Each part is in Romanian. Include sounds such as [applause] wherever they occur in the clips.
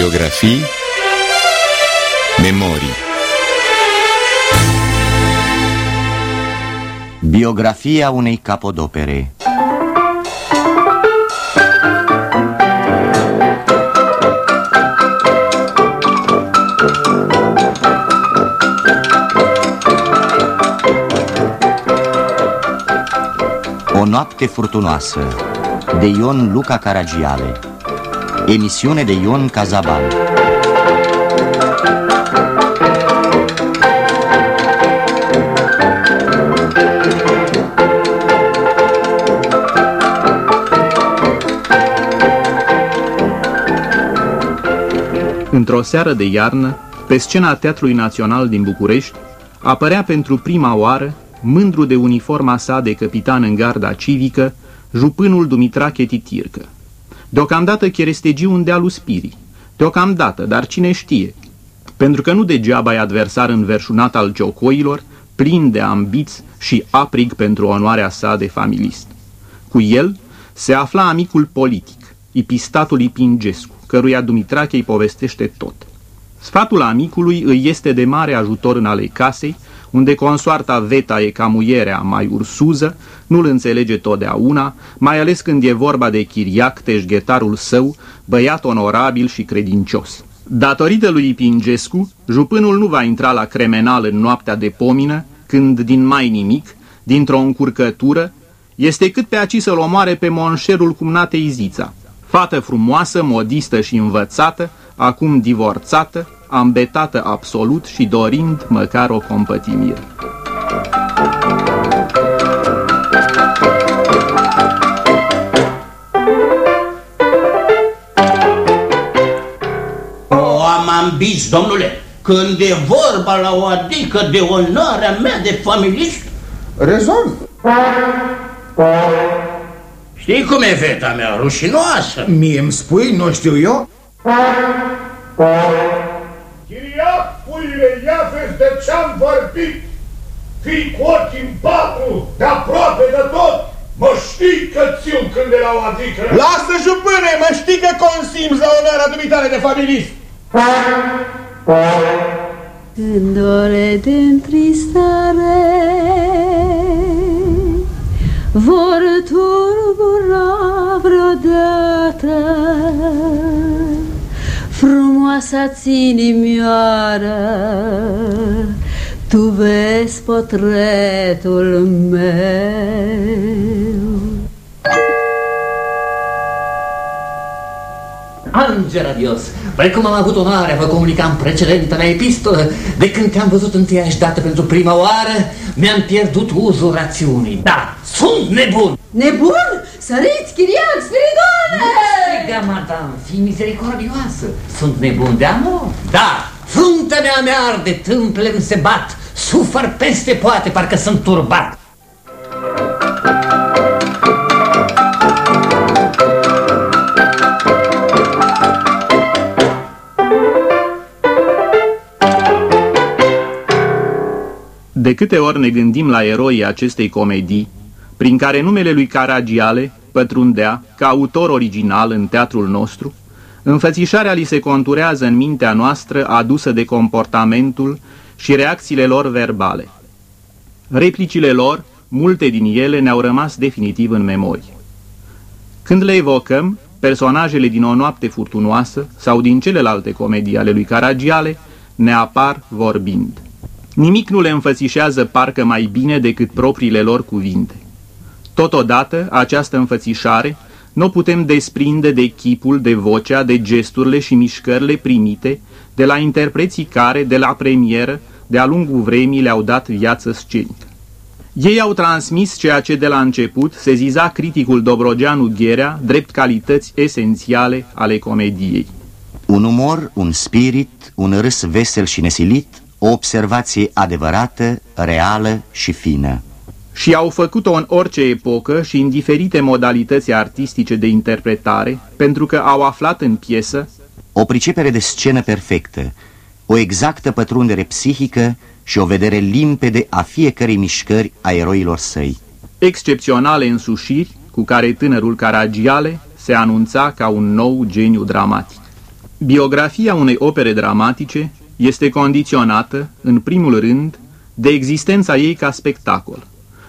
Biografii Memorii. Biografia unei capodopere. O noapte furtunoasă de Ion Luca Caragiale Emisiune de Ion Cazaban Într-o seară de iarnă, pe scena Teatrului Național din București, apărea pentru prima oară, mândru de uniforma sa de capitan în garda civică, jupânul Dumitrache Titircă. Deocamdată cherestegiu un dealul spirii. Deocamdată, dar cine știe? Pentru că nu degeaba e adversar înverșunat al giocoilor, plin de ambiți și aprig pentru onoarea sa de familist. Cu el se afla amicul politic, Ipistatul Ipingescu, căruia Dumitrache îi povestește tot. Sfatul amicului îi este de mare ajutor în alei casei, unde consoarta Veta e ca muierea mai ursuză, nu-l înțelege totdeauna, mai ales când e vorba de Chiriac, teșghetarul său, băiat onorabil și credincios. Datorită lui Ipingescu, jupânul nu va intra la cremenal în noaptea de pomină, când din mai nimic, dintr-o încurcătură, este cât pe aci să-l omoare pe monșerul cumnatei Zița, fată frumoasă, modistă și învățată, acum divorțată, ambetată absolut și dorind măcar o compătimire. O, am ambiți, domnule, când e vorba la o adică de onoarea mea de familist, Rezolv. știi cum e feta mea, rușinoasă. Mie îmi spui, nu știu eu? De ce-am vorbit. Fii cu ochii în patru, de aproape de tot. Mă știi că țiu când era o adică. Lasă, jupâne, mă știi că consimți la onoarea dumitare de familist. Când ore de întristare vor turbura vreodată frumoasa-ți inimioară, tu vezi potretul meu. Înger adios! Precum am avut onoarea vă comunica în precedenta mea epistolă, de când te-am văzut întâiași dată pentru prima oară, mi-am pierdut uzul rațiunii. Da, sunt nebun! Nebun? Săriți, chiriac, spiridoane! Striga, madame, fii misericordioasă. Sunt nebun de amor? Da, fruntea mea mea arde, tâmplele mi se bat, sufăr peste poate, parcă sunt turbat. De câte ori ne gândim la eroii acestei comedii, prin care numele lui Caragiale pătrundea ca autor original în teatrul nostru, înfățișarea li se conturează în mintea noastră adusă de comportamentul și reacțiile lor verbale. Replicile lor, multe din ele ne-au rămas definitiv în memorie. Când le evocăm, personajele din O noapte furtunoasă sau din celelalte comedii ale lui Caragiale ne apar vorbind. Nimic nu le înfățișează parcă mai bine decât propriile lor cuvinte. Totodată, această înfățișare nu o putem desprinde de chipul, de vocea, de gesturile și mișcările primite de la interpreții care, de la premieră, de-a lungul vremii le-au dat viață scenică. Ei au transmis ceea ce de la început se ziza criticul Dobrogeanu Gherea drept calități esențiale ale comediei. Un umor, un spirit, un râs vesel și nesilit, o observație adevărată, reală și fină. Și au făcut-o în orice epocă și în diferite modalități artistice de interpretare, pentru că au aflat în piesă O pricepere de scenă perfectă, o exactă pătrundere psihică și o vedere limpede a fiecărei mișcări a eroilor săi. excepționale însușiri cu care tânărul Caragiale se anunța ca un nou geniu dramatic. Biografia unei opere dramatice este condiționată, în primul rând, de existența ei ca spectacol,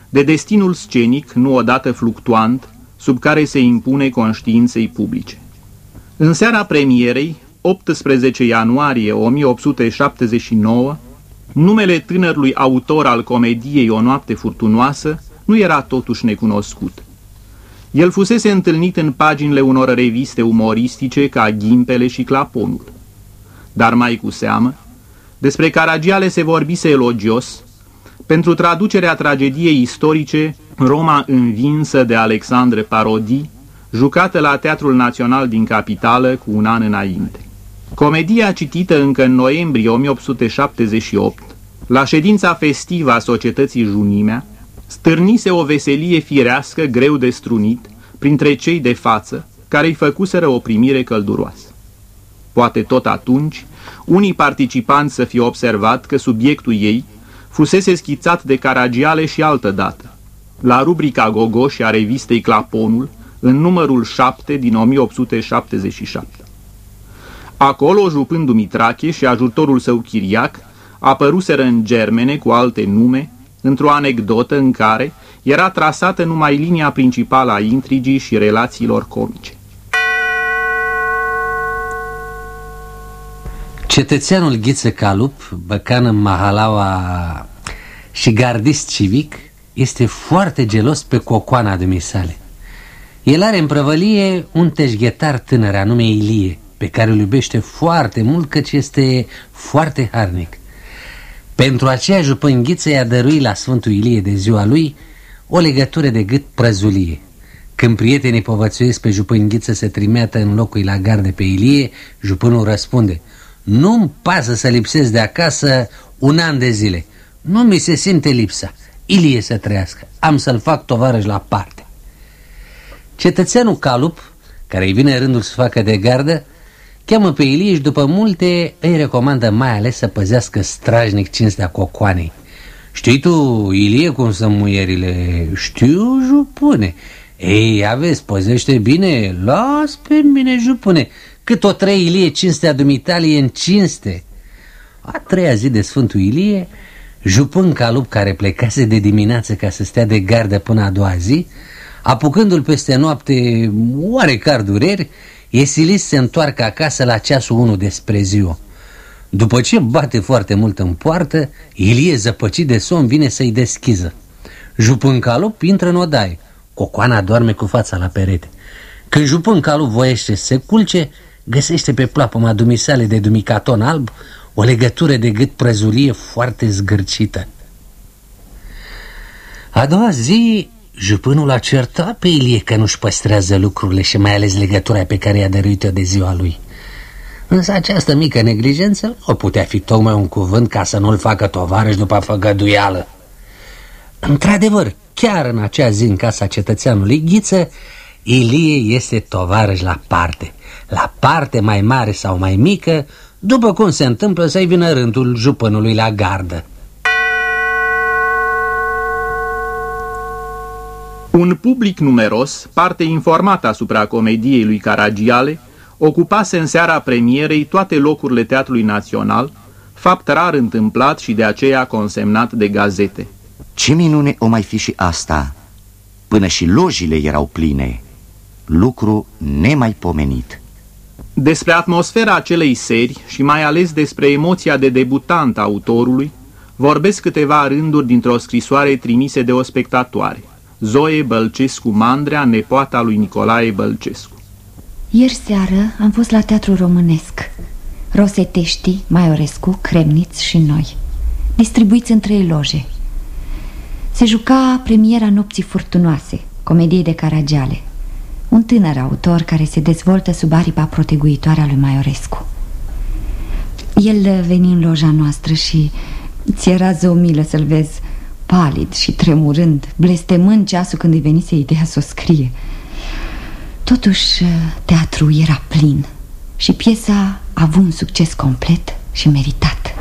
de destinul scenic, nu odată fluctuant, sub care se impune conștiinței publice. În seara premierei, 18 ianuarie 1879, numele tânărului autor al comediei O noapte furtunoasă nu era totuși necunoscut. El fusese întâlnit în paginile unor reviste umoristice ca Ghimpele și Claponul. Dar mai cu seamă, despre Caragiale se vorbise elogios, pentru traducerea tragediei istorice Roma învinsă de Alexandre Parodi, jucată la Teatrul Național din Capitală cu un an înainte. Comedia citită încă în noiembrie 1878, la ședința festivă a societății Junimea, stârnise o veselie firească greu de strunit printre cei de față care îi făcuseră o primire călduroasă. Poate tot atunci, unii participanți să fie observat că subiectul ei fusese schițat de Caragiale și altă dată, la rubrica Gogoși a revistei Claponul, în numărul 7 din 1877. Acolo, jupând Dumitrache și ajutorul său Chiriac, apăruseră în germene cu alte nume, într-o anecdotă în care era trasată numai linia principală a intrigii și relațiilor comice. Cetățeanul Ghiță Calup, băcan în Mahalaua și gardist civic, este foarte gelos pe cocoana dumisale. El are în prăvălie un teșghetar tânăr anume Ilie, pe care îl iubește foarte mult căci este foarte harnic. Pentru aceea jupânghiță i-a dăruit la Sfântul Ilie de ziua lui o legătură de gât prăzulie. Când prietenii povățuiesc pe jupânghiță să trimeată în locul la garde pe Ilie, jupânul răspunde Nu-mi pasă să lipsesc de acasă un an de zile. Nu mi se simte lipsa. Ilie să trăiască. Am să-l fac tovarăș la parte. Cetățeanul Calup, care îi vine rândul să facă de gardă, cheamă pe Ilie și după multe îi recomandă mai ales să păzească strajnic cinstea cocoanei. Știi tu, Ilie, cum sunt muierile? Știu, jupune. Ei, aveți, păzește bine, las pe mine, jupune. Cât o trei Ilie cinstea dumitalie în cinste. A treia zi de Sfântul Ilie, jupân calup care plecase de dimineață ca să stea de gardă până a doua zi, apucându-l peste noapte oarecar dureri, e silit să se întoarcă acasă la ceasul 1 despre ziua. După ce bate foarte mult în poartă, Ilie zăpăcit de somn vine să-i deschiză. Jupân calup intră în odaie. Cocoana doarme cu fața la perete. Când jupân calup voiește să se culce, găsește pe plapăma dumisale de dumicaton alb o legătură de gât prăzulie foarte zgârcită. A doua zi, jupânul a certat pe Ilie că nu-și păstrează lucrurile și mai ales legătura pe care i-a dăruit-o de ziua lui. Însă această mică neglijență o putea fi tocmai un cuvânt ca să nu-l facă tovarăș după făgăduială. Într-adevăr, chiar în acea zi în casa cetățeanului Ghiță, Ilie este tovarăș la parte, la parte mai mare sau mai mică, după cum se întâmplă să-i vină rândul jupânului la gardă. Un public numeros, parte informată asupra comediei lui Caragiale, ocupase în seara premierei toate locurile Teatrului Național, fapt rar întâmplat și de aceea consemnat de gazete. Ce minune o mai fi și asta! Până și lojile erau pline. Lucru nemaipomenit. Despre atmosfera acelei seri și mai ales despre emoția de debutant a autorului, vorbesc câteva rânduri dintr-o scrisoare trimise de o spectatoare, Zoe Bălcescu Mandrea, nepoata lui Nicolae Bălcescu. Ieri seară am fost la Teatru Românesc Rosetești, Maiorescu, Cremniț și noi Distribuiți în trei loje Se juca premiera Nopții Furtunoase Comediei de Caragiale Un tânăr autor care se dezvoltă sub aripa proteguitoare a lui Maiorescu El veni în loja noastră și ți era zău milă să-l vezi Palid și tremurând, blestemând ceasul când îi venise ideea să o scrie Totuși, teatrul era plin și piesa a avut un succes complet și meritat.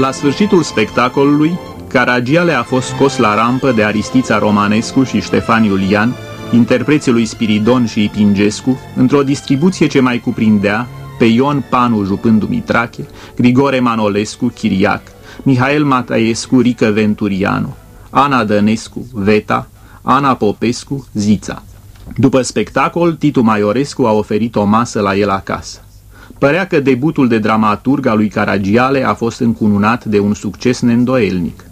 La sfârșitul spectacolului, Caragiale a fost scos la rampă de Aristița Romanescu și Ștefan Iulian, interpreții lui Spiridon și Ipingescu, într-o distribuție ce mai cuprindea pe Ion Panu Jupân Dumitrache, Grigore Manolescu, Chiriac, Mihail Mataescu, Rică Venturianu, Ana Dănescu, Veta, Ana Popescu, Zița. După spectacol, Titu Maiorescu a oferit o masă la el acasă. Părea că debutul de dramaturg al lui Caragiale a fost încununat de un succes neîndoielnic.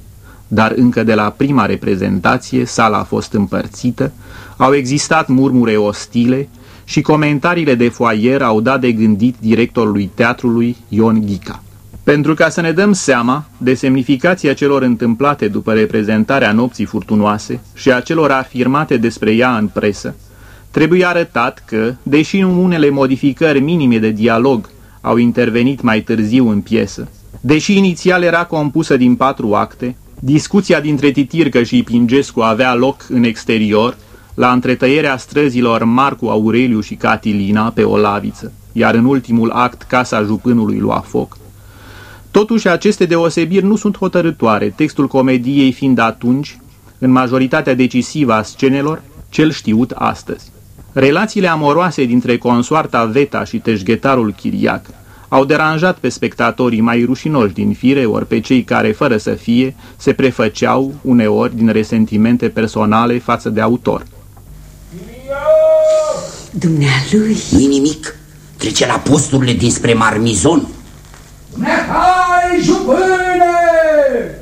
Dar încă de la prima reprezentație, sala a fost împărțită, au existat murmure ostile și comentariile de foaier au dat de gândit directorului teatrului Ion Ghica. Pentru ca să ne dăm seama de semnificația celor întâmplate după reprezentarea nopții furtunoase și a celor afirmate despre ea în presă, trebuie arătat că, deși unele modificări minime de dialog au intervenit mai târziu în piesă, deși inițial era compusă din patru acte, discuția dintre Titircă și Pingescu avea loc în exterior, la întretăierea străzilor Marcu Aureliu și Catilina pe o laviță, iar în ultimul act casa jupânului lua foc, Totuși, aceste deosebiri nu sunt hotărătoare, textul comediei fiind atunci, în majoritatea decisivă a scenelor, cel știut astăzi. Relațiile amoroase dintre consoarta Veta și teșghetarul Chiriac au deranjat pe spectatorii mai rușinoși din fire, ori pe cei care, fără să fie, se prefăceau uneori din resentimente personale față de autor. Dumnealui! nu nimic. Trece la posturile dinspre Marmizon. Nehai, jupâne!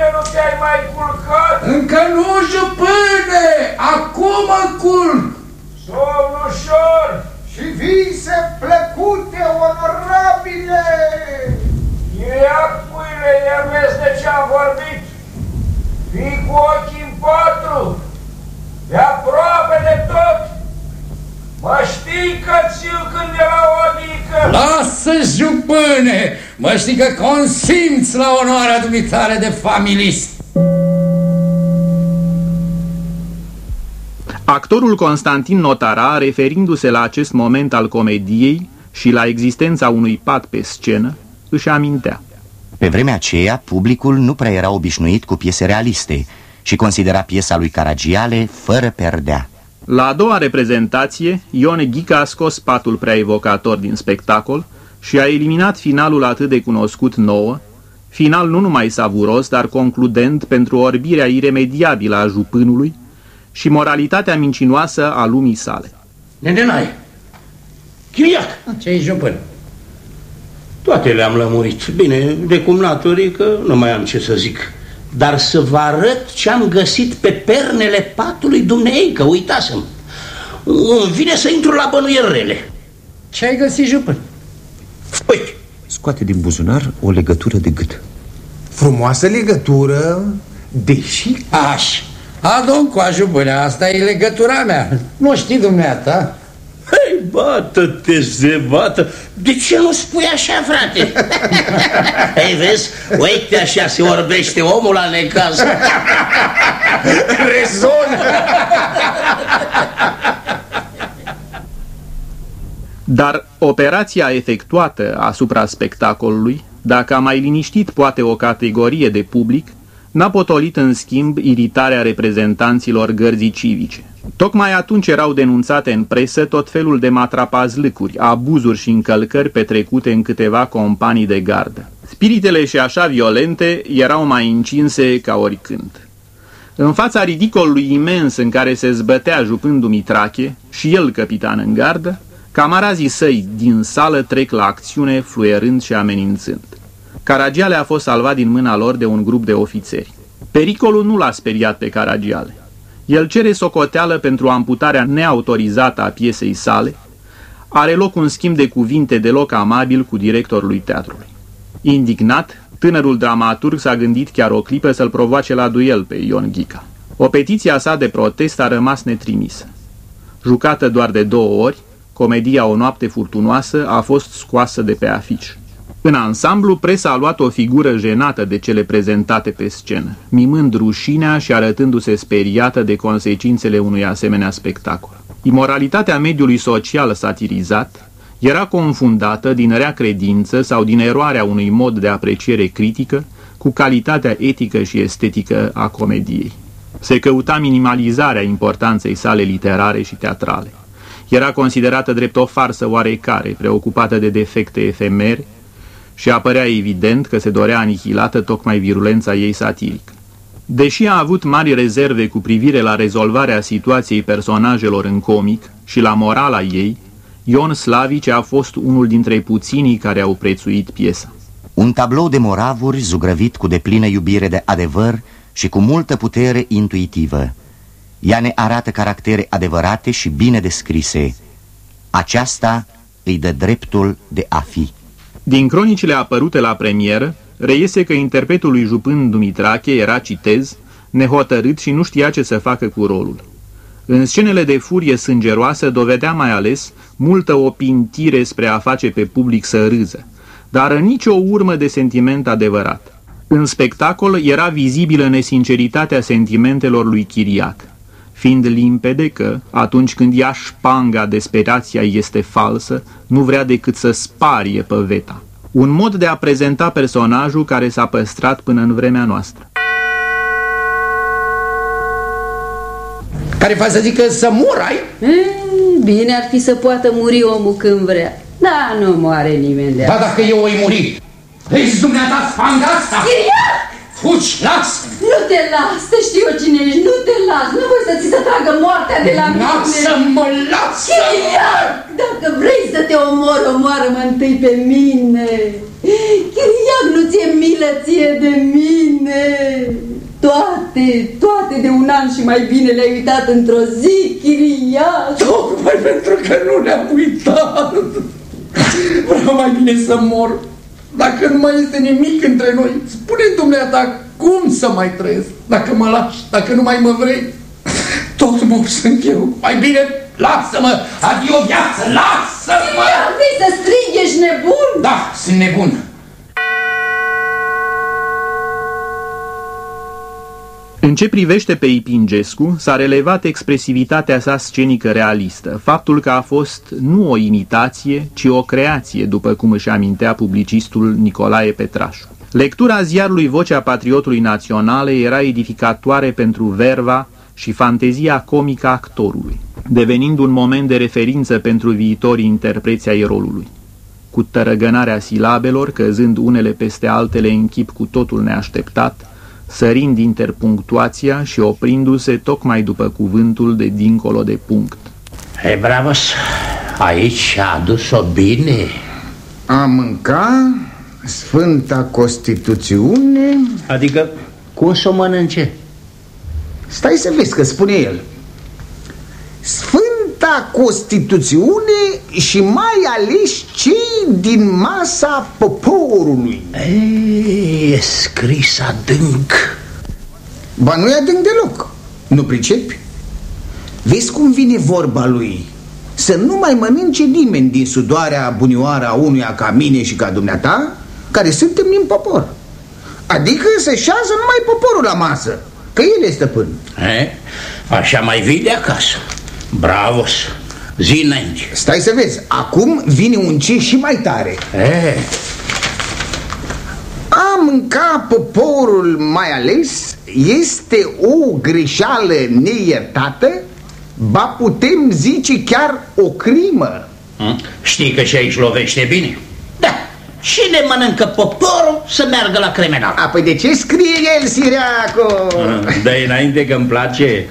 Dar ce chiriac, puile, nu te-ai mai culcat? Încă nu, jupâne! Acum culc! Somn ușor și vise plăcute, onorabile! Chiriac, puile, iar vezi de ce am vorbit? Fii cu ochii în patru, de aproape de tot, Mă știi că ți când era o adică? Lasă, jupâne! Mă știi că consimți la onoarea dumitare de familist. Actorul Constantin Notara, referindu-se la acest moment al comediei și la existența unui pat pe scenă, își amintea. Pe vremea aceea, publicul nu prea era obișnuit cu piese realiste și considera piesa lui Caragiale fără perdea. La a doua reprezentație, Ion Ghica a scos patul prea evocator din spectacol și a eliminat finalul atât de cunoscut nouă, final nu numai savuros, dar concludent pentru orbirea iremediabilă a jupânului și moralitatea mincinoasă a lumii sale. Nenenai, Chiriac! Ce-i jupân? Toate le-am lămurit. Bine, de cum naturii că nu mai am ce să zic dar să vă arăt ce am găsit pe pernele patului dumneei, că uitasem. Îmi vine să intru la bănuierele. Ce ai găsit, jupân? Uite. Scoate din buzunar o legătură de gât. Frumoasă legătură, deși... Aș. Adon cu ajupâne, asta e legătura mea. Nu știi dumneata? Hei, bată-te, zebată! De ce nu spui așa, frate? [laughs] Hei, vezi? Uite așa se orbește omul la necaz. Rezon! Dar operația efectuată asupra spectacolului, dacă a mai liniștit poate o categorie de public, n-a potolit în schimb iritarea reprezentanților gărzii civice. Tocmai atunci erau denunțate în presă tot felul de matrapazlâcuri, abuzuri și încălcări petrecute în câteva companii de gardă. Spiritele și așa violente erau mai încinse ca oricând. În fața ridicolului imens în care se zbătea jupând Dumitrache, și el capitan în gardă, camarazii săi din sală trec la acțiune fluierând și amenințând. Caragiale a fost salvat din mâna lor de un grup de ofițeri. Pericolul nu l-a speriat pe Caragiale. El cere socoteală pentru amputarea neautorizată a piesei sale. Are loc un schimb de cuvinte deloc amabil cu directorul teatrului. Indignat, tânărul dramaturg s-a gândit chiar o clipă să-l provoace la duel pe Ion Ghica. O petiție a sa de protest a rămas netrimisă. Jucată doar de două ori, comedia O noapte furtunoasă a fost scoasă de pe afiș. În ansamblu, presa a luat o figură jenată de cele prezentate pe scenă, mimând rușinea și arătându-se speriată de consecințele unui asemenea spectacol. Imoralitatea mediului social satirizat, era confundată din rea credință sau din eroarea unui mod de apreciere critică cu calitatea etică și estetică a comediei. Se căuta minimalizarea importanței sale literare și teatrale. Era considerată drept o farsă oarecare, preocupată de defecte efemere, și apărea evident că se dorea anihilată tocmai virulența ei satirică. Deși a avut mari rezerve cu privire la rezolvarea situației personajelor în comic și la morala ei, Ion Slavice a fost unul dintre puținii care au prețuit piesa. Un tablou de moravuri zugrăvit cu deplină iubire de adevăr și cu multă putere intuitivă. Ea ne arată caractere adevărate și bine descrise. Aceasta îi dă dreptul de a fi. Din cronicile apărute la premieră, reiese că interpretul lui Jupân Dumitrache era, citez, nehotărât și nu știa ce să facă cu rolul. În scenele de furie sângeroasă dovedea mai ales multă opintire spre a face pe public să râză, dar nicio urmă de sentiment adevărat. În spectacol era vizibilă nesinceritatea sentimentelor lui Chiriac, fiind limpede că, atunci când ia șpanga desperația este falsă, nu vrea decât să sparie pe veta. Un mod de a prezenta personajul care s-a păstrat până în vremea noastră. Care fa să zică să mor, ai? Mm, bine ar fi să poată muri omul când vrea. Da, nu moare nimeni de Da, dacă eu oi muri, vezi dumneata fanga asta? Chiriac! Fugi, las! Nu te las, te știu eu cine ești, nu te las, nu voi să ți se tragă moartea de la mine. Lasă-mă, lasă Chiriac, dacă vrei să te omor, omoară-mă întâi pe mine. Chiriac, nu ți-e milă ție de mine. Toate, toate de un an și mai bine le-ai uitat într-o zi, Chiriac. Tocmai pentru că nu le-am uitat. Vreau mai bine să mor. Dacă nu mai este nimic între noi, spune dumneata cum să mai trăiesc. Dacă mă lași, dacă nu mai mă vrei, tot mor sunt eu. Mai bine lasă-mă, adio viață, lasă-mă! Vrei să strigi, ești nebun? Da, sunt nebun. În ce privește pe Ipingescu, s-a relevat expresivitatea sa scenică realistă, faptul că a fost nu o imitație, ci o creație, după cum își amintea publicistul Nicolae Petrașu. Lectura ziarului Vocea Patriotului Naționale era edificatoare pentru verva și fantezia comică a actorului, devenind un moment de referință pentru viitorii interpreți ai rolului. Cu tărăgânarea silabelor, căzând unele peste altele în chip cu totul neașteptat, sărind interpunctuația și oprindu-se tocmai după cuvântul de dincolo de punct. Hei, bravos, aici a adus-o bine. A mânca Sfânta Constituțiune... Adică, cum să o mănânce? Stai să vezi că spune el. Sfânta Constituțiune și mai ales cei din masa poporului. Ei, e scris adânc. Ba nu e adânc deloc. Nu pricepi? Vezi cum vine vorba lui? Să nu mai mănânce nimeni din sudoarea bunioară a unuia ca mine și ca dumneata, care suntem din popor. Adică să șează numai poporul la masă, că el este stăpân. E? Așa mai vii de acasă. Bravos, zi înainte. Stai să vezi, acum vine un ce și mai tare. E? A mânca poporul mai ales este o greșeală neiertată, ba putem zice chiar o crimă. Hm? Știi că și aici lovește bine? Da. Cine mănâncă poporul să meargă la criminal? A, păi de ce scrie el, Siriaco? dă înainte că îmi place.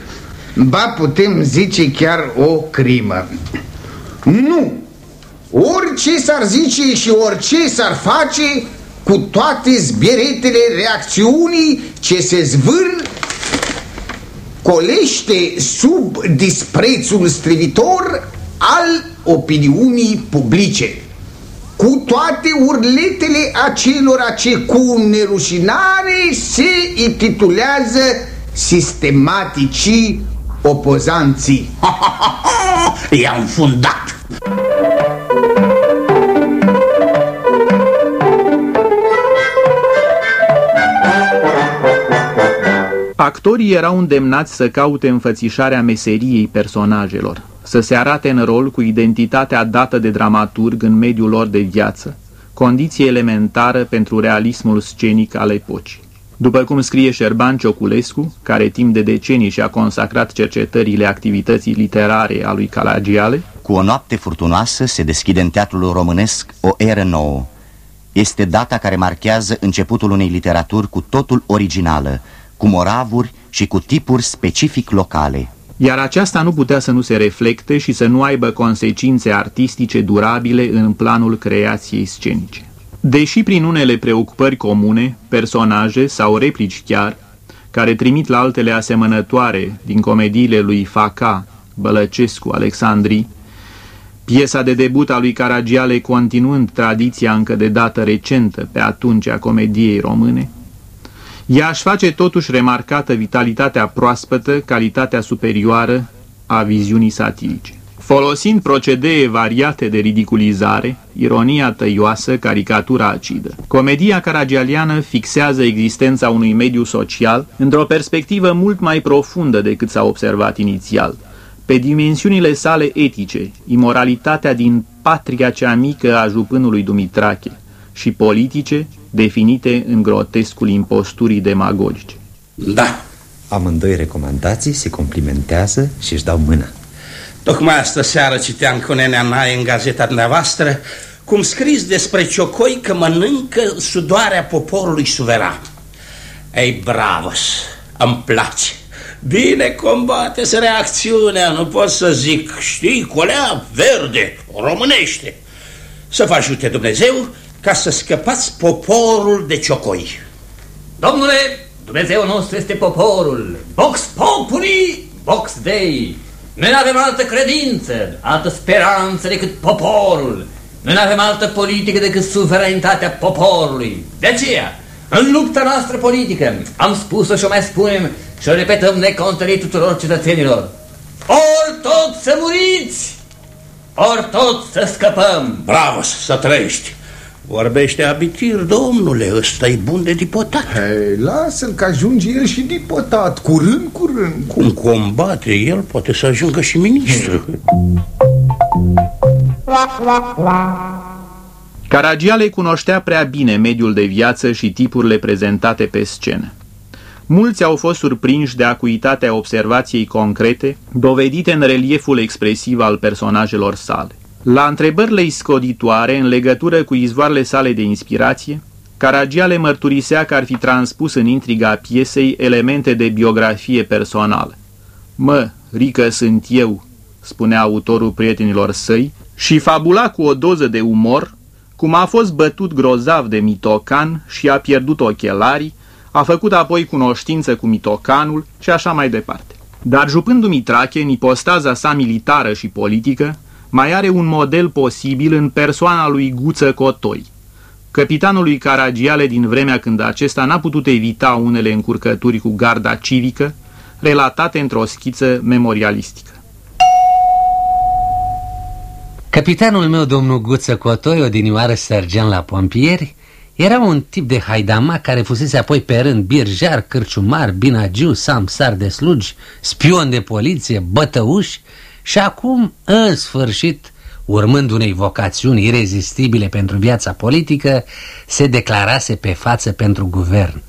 Ba putem zice chiar o crimă. Nu! Orice s-ar zice și orice s-ar face, cu toate zbieretele reacțiunii ce se zvâr, colește sub disprețul strivitor al opiniunii publice. Cu toate urletele acelora ce cu nerușinare se intitulează sistematicii opozanții. [laughs] I-am fundat. Actorii erau îndemnați să caute înfățișarea meseriei personajelor, să se arate în rol cu identitatea dată de dramaturg în mediul lor de viață, condiție elementară pentru realismul scenic al epocii. După cum scrie Șerban Cioculescu, care timp de decenii și-a consacrat cercetările activității literare a lui Calagiale, Cu o noapte furtunoasă se deschide în teatrul românesc o eră nouă. Este data care marchează începutul unei literaturi cu totul originală, cu moravuri și cu tipuri specific locale. iar aceasta nu putea să nu se reflecte și să nu aibă consecințe artistice durabile în planul creației scenice. Deși prin unele preocupări comune, personaje sau replici chiar, care trimit la altele asemănătoare din comediile lui Faca, Bălăcescu, Alexandrii, piesa de debut a lui Caragiale continuând tradiția încă de dată recentă pe atunci a comediei române, ea aș face totuși remarcată vitalitatea proaspătă, calitatea superioară a viziunii satirice. Folosind procedee variate de ridiculizare, ironia tăioasă, caricatura acidă, comedia caragialiană fixează existența unui mediu social într-o perspectivă mult mai profundă decât s-a observat inițial, pe dimensiunile sale etice, imoralitatea din patria cea mică a jupânului Dumitrache și politice, definite în grotescul imposturii demagogice. Da. Amândoi recomandații se complimentează și își dau mâna. Tocmai astă seară citeam cu nenea Nae în gazeta dumneavoastră cum scris despre ciocoi că mănâncă sudoarea poporului suveran. Ei, bravos, îmi place. Bine combate reacțiunea, nu pot să zic, știi, colea verde, românește. Să vă ajute Dumnezeu ca să scăpați poporul de ciocoi. Domnule, Dumnezeu nostru este poporul. Vox populi, vox dei. Noi nu avem altă credință, altă speranță decât poporul. Noi nu avem altă politică decât suveranitatea poporului. De aceea, în lupta noastră politică, am spus-o și o mai spunem și o repetăm necontărit tuturor cetățenilor. Ori toți să muriți, ori toți să scăpăm. Bravo, să trăiești. Vorbește abitir, domnule, ăsta e bun de dipotat. Hei, lasă-l că ajunge el și dipotat, curând, curând. Cum combate el, poate să ajungă și ministru. Caragiale cunoștea prea bine mediul de viață și tipurile prezentate pe scenă. Mulți au fost surprinși de acuitatea observației concrete, dovedite în relieful expresiv al personajelor sale. La întrebările iscoditoare în legătură cu izvoarele sale de inspirație, Caragiale mărturisea că ar fi transpus în intriga piesei elemente de biografie personală. Mă, rică sunt eu, spunea autorul prietenilor săi, și fabula cu o doză de umor, cum a fost bătut grozav de mitocan și a pierdut ochelarii, a făcut apoi cunoștință cu mitocanul și așa mai departe. Dar jupând Dumitrache, în ipostaza sa militară și politică, mai are un model posibil în persoana lui Guță Cotoi, capitanului Caragiale din vremea când acesta n-a putut evita unele încurcături cu garda civică, relatate într-o schiță memorialistică. Capitanul meu, domnul Guță Cotoi, odinioară sergeant la pompieri, era un tip de haidama care fusese apoi pe rând birjar, cârciumar, binagiu, samsar de slugi, spion de poliție, bătăuș și acum, în sfârșit, urmând unei vocațiuni irezistibile pentru viața politică, se declarase pe față pentru guvern.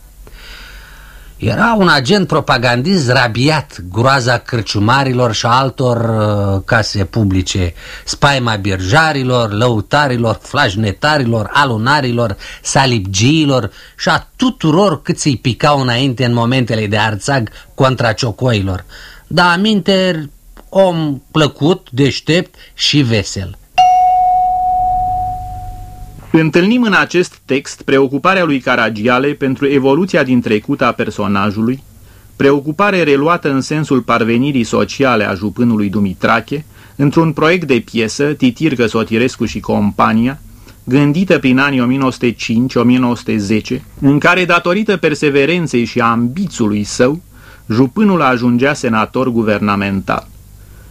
Era un agent propagandist rabiat, groaza cârciumarilor și altor uh, case publice, spaima birjarilor, lăutarilor, flajnetarilor, alunarilor, salibgiilor și a tuturor cât îi picau înainte în momentele de arțag contra ciocoilor. Da, aminte, om plăcut, deștept și vesel. Întâlnim în acest text preocuparea lui Caragiale pentru evoluția din trecut a personajului, preocupare reluată în sensul parvenirii sociale a jupânului Dumitrache, într-un proiect de piesă, Titircă Sotirescu și compania, gândită prin anii 1905-1910, în care, datorită perseverenței și ambițului său, jupânul ajungea senator guvernamental.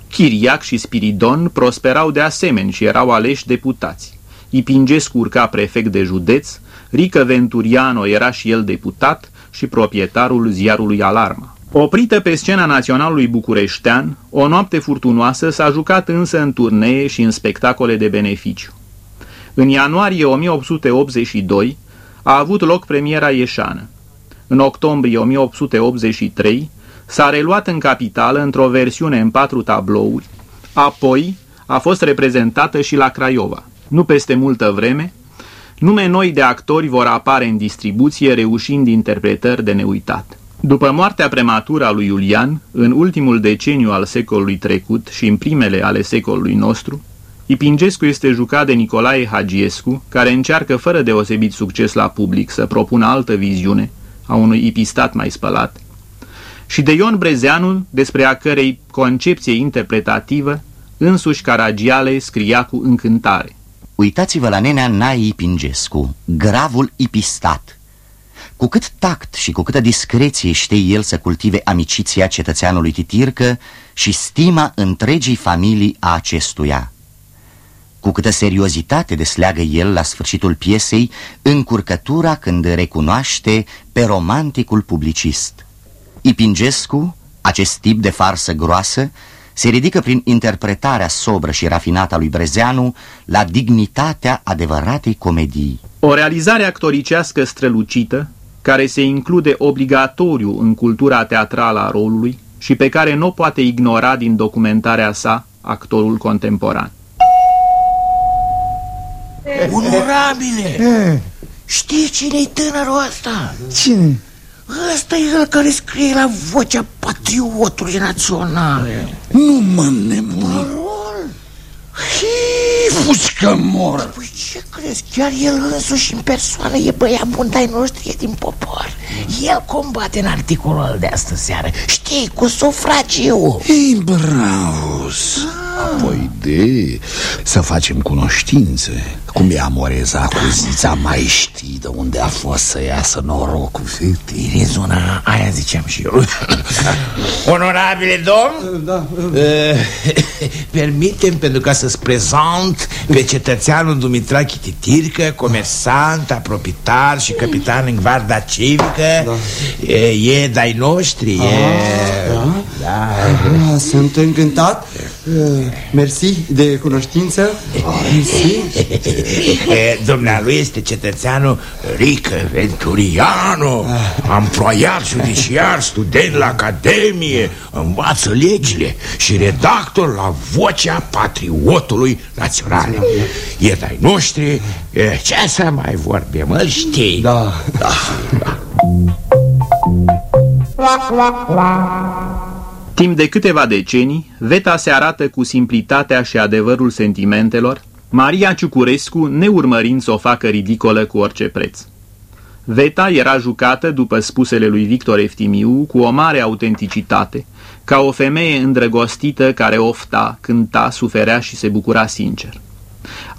Chiriac și Spiridon prosperau de asemenea și erau aleși deputați. Ipingescu urca prefect de județ, Rică Venturiano era și el deputat și proprietarul ziarului Alarma. Oprită pe scena naționalului bucureștean, o noapte furtunoasă s-a jucat însă în turnee și în spectacole de beneficiu. În ianuarie 1882 a avut loc premiera ieșană. În octombrie 1883 s-a reluat în capitală într-o versiune în patru tablouri, apoi a fost reprezentată și la Craiova. Nu peste multă vreme, nume noi de actori vor apare în distribuție, reușind interpretări de neuitat. După moartea prematură a lui Iulian, în ultimul deceniu al secolului trecut și în primele ale secolului nostru, Ipingescu este jucat de Nicolae Hagiescu, care încearcă fără deosebit succes la public să propună altă viziune a unui ipistat mai spălat, și de Ion Brezeanu, despre a cărei concepție interpretativă însuși Caragiale scria cu încântare. Uitați-vă la nenea Nai Ipingescu, gravul ipistat, cu cât tact și cu câtă discreție știe el să cultive amiciția cetățeanului Titircă și stima întregii familii a acestuia. Cu câtă seriozitate desleagă el la sfârșitul piesei încurcătura când recunoaște pe romanticul publicist. Ipingescu, acest tip de farsă groasă, se ridică prin interpretarea sobră și rafinată a lui Brezeanu la dignitatea adevăratei comedii. O realizare actoricească strălucită, care se include obligatoriu în cultura teatrală a rolului și pe care nu poate ignora din documentarea sa actorul contemporan. Onorabile! Știi cine-i tânărul ăsta? Cine? Ăsta e el care scrie la vocea patriotului național. Nu mă nebun Fugi că mor. Păi ce crezi? Chiar el însuși în persoană e băiat bun de noștri, e din popor. El combate în articolul de astă seară. Știi, cu sufragiu. Ei, bravos Apoi de să facem cunoștințe Cum e amoreza cu zița mai știi de unde a fost să iasă norocul? Fetei E zona aia ziceam și eu. [laughs] Onorabile domn Da. [laughs] Permitem pentru ca să-ți prezent pe cetățeanul Dumitrache Titircă, comersant, apropitar și capitan în gvarda civică. Da. E, e de-ai noștri Aha, e... da? Da. Ah, Sunt încântat Mersi de cunoștință. Mersi. [laughs] E, Dumnealui este cetățeanul Rică Venturiano Amploiat judiciar, student la academie Învață legile Și redactor la Vocea Patriotului Național. E de-ai noștri. E, Ce să mai vorbim, îl știi? Da, da. [laughs] Timp de câteva decenii, Veta se arată cu simplitatea și adevărul sentimentelor, Maria Ciucurescu neurmărind să o facă ridicolă cu orice preț. Veta era jucată, după spusele lui Victor Eftimiu, cu o mare autenticitate, ca o femeie îndrăgostită care ofta, cânta, suferea și se bucura sincer.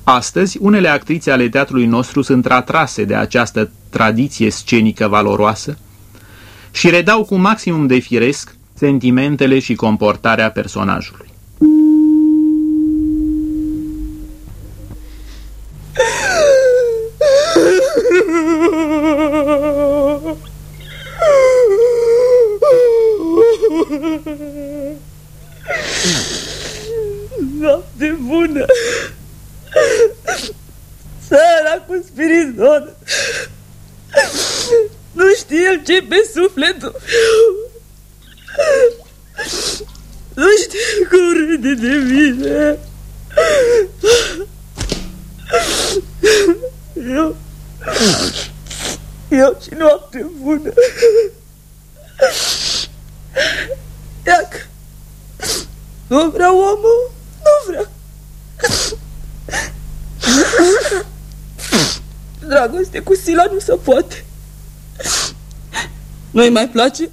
Astăzi, unele actrițe ale teatrului nostru sunt atrase de această tradiție scenică valoroasă și redau cu maximum de firesc sentimentele și comportarea personajului. Noapte bună! Țara cu spirizon! Nu știe el ce pe sufletul Nu știe cum râde de mine. Eu Eu și noapte bună. Iac Nu vreau omul Nu vreau. Dragoste cu Sila nu se poate. Nu-i mai place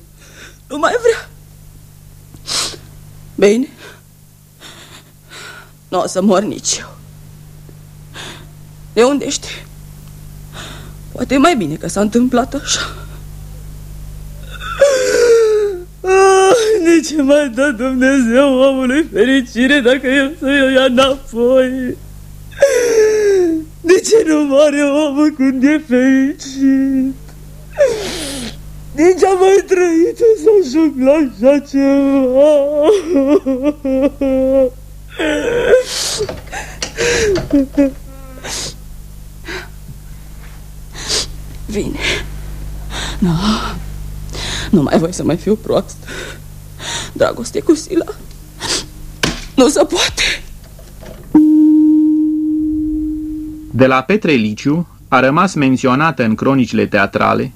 Nu mai vrea Bine Nu o să mor nici eu De unde știi? Poate mai bine că s-a întâmplat așa Ah, de ce mai dat Dumnezeu omului fericire dacă el să-i ia înapoi? De ce nu moare omul când e fericit? Nici am mai trăit să ajung la așa ceva. Vine. Nu, nu mai voi să mai fiu proastă. Dragoste cu Sila. Nu se poate. De la Petre Liciu a rămas menționată în cronicile teatrale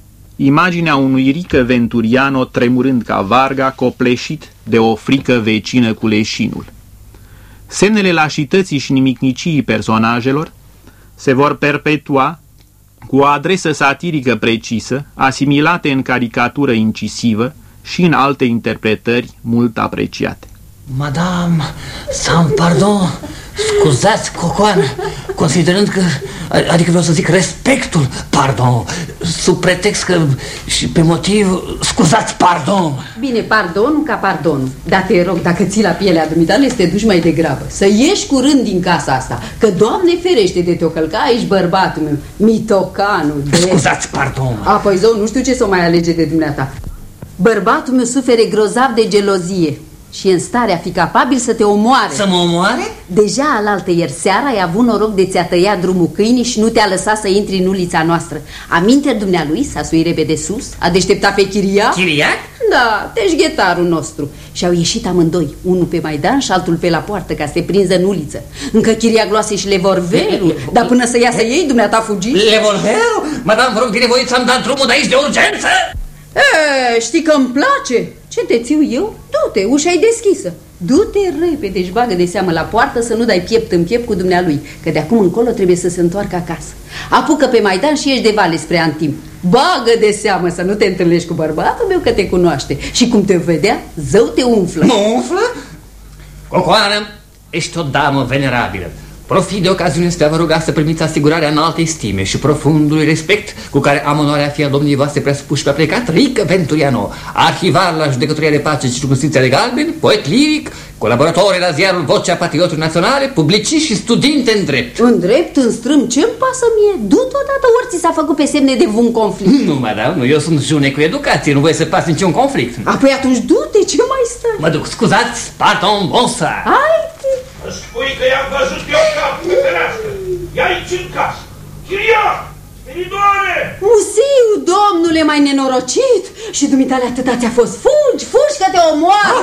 imaginea unui rică Venturiano tremurând ca varga, copleșit de o frică vecină cu leșinul. Semnele lașității și nimicniciei personajelor se vor perpetua cu o adresă satirică precisă, asimilate în caricatură incisivă și în alte interpretări mult apreciate. Madame, sans pardon, scuzați, Cocoană, considerând că, adică vreau să zic respectul, pardon, sub pretext că și pe motiv, scuzați, pardon. Bine, pardon ca pardon, dar te rog, dacă ții la pielea dumitale, să te duci mai degrabă. Să ieși curând din casa asta, că Doamne ferește de te-o călca aici bărbatul meu, mitocanul de... Scuzați, pardon. Apoi, zău, nu știu ce să o mai alege de dumneata. Bărbatul meu sufere grozav de gelozie și în stare a fi capabil să te omoare. Să mă omoare? Deja alaltă ieri seara ai avut noroc de ți-a tăiat drumul câinii și nu te-a lăsat să intri în ulița noastră. Aminte dumnealui s-a suit repede sus, a deșteptat pe Chiriac? Chiriac? Da, teșghetarul nostru. Și au ieșit amândoi, unul pe Maidan și altul pe la poartă, ca să te prinză în uliță. Încă Chiriac luase și levorverul, dar până să iasă ei, dumneata fugi. Levorverul? Madame, vă rog, binevoit să-mi dat drumul de aici de urgență? E, știi că îmi place? Ce te țiu eu? Du-te, ușa e deschisă. Du-te repede și bagă de seamă la poartă să nu dai piept în piept cu dumnealui, că de acum încolo trebuie să se întoarcă acasă. Apucă pe Maidan și ieși de vale spre Antim. Bagă de seamă să nu te întâlnești cu bărbatul meu că te cunoaște și cum te vedea, zău te umflă. Mă umflă? Cocoană, ești o damă venerabilă. Profit de ocaziune să vă ruga să primiți asigurarea în alte stime și profundului respect cu care am onoarea fi a domnii voastre presupuși pe plecat Rică Venturiano, arhivar la Judecătoria de Pace și Circunstiția de Galben, poet liric, colaborator la ziarul Vocea Patriotului Naționale, publicist și studinte în drept. În drept, în strâm, ce-mi pasă mie? Du-te odată ori ți s-a făcut pe semne de un conflict. Nu, madame, nu, eu sunt june cu educație, nu voi să pas niciun conflict. Apoi atunci du-te, ce mai stai? Mă duc, scuzați, pardon, bonsa. Hai, Îți spui că i-am văzut eu capul pe fereastră. E aici în casă. Chiria! Spiridoare! Musiu, domnule, mai nenorocit! Și dumitale atâta ți-a fost fugi, fugi că te omoară!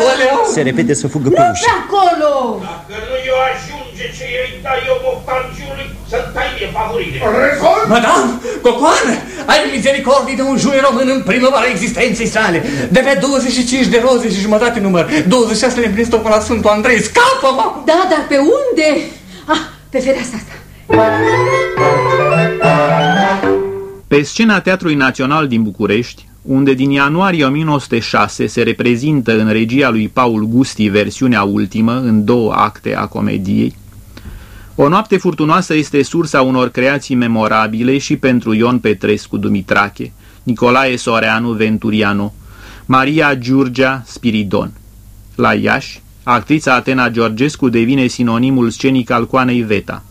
Se repede să fugă pe Nu ușă. pe acolo! Dacă nu eu ajunge ce ei da eu moftangiului să tai mie favorile. Madame, cocoană, ai misericordii de un june român în primăvara existenței sale. De pe 25 de roze și jumătate număr, 26 le împlinesc tocmai la Sfântul Andrei. Scapă-mă! Da, dar pe unde? Ah, pe fereastra asta. Pe scena Teatrului Național din București, unde din ianuarie 1906 se reprezintă în regia lui Paul Gusti versiunea ultimă, în două acte a comediei, O noapte furtunoasă este sursa unor creații memorabile și pentru Ion Petrescu Dumitrache, Nicolae Soreanu Venturiano, Maria Giurgia Spiridon. La Iași, actrița Atena Georgescu devine sinonimul scenic al Coanei Veta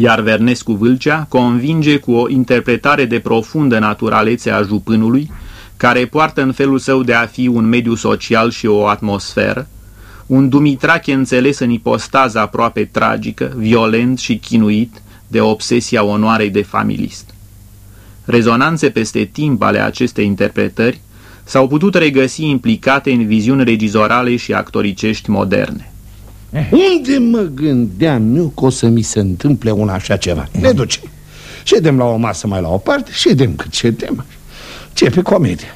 iar Vernescu Vâlcea convinge cu o interpretare de profundă naturalețe a jupânului, care poartă în felul său de a fi un mediu social și o atmosferă, un Dumitrache înțeles în ipostaza aproape tragică, violent și chinuit de obsesia onoarei de familist. Rezonanțe peste timp ale acestei interpretări s-au putut regăsi implicate în viziuni regizorale și actoricești moderne. Unde mă gândeam eu că o să mi se întâmple un așa ceva? Ne ducem. Ședem la o masă mai la o parte, ședem cât ședem. Ce pe comedie.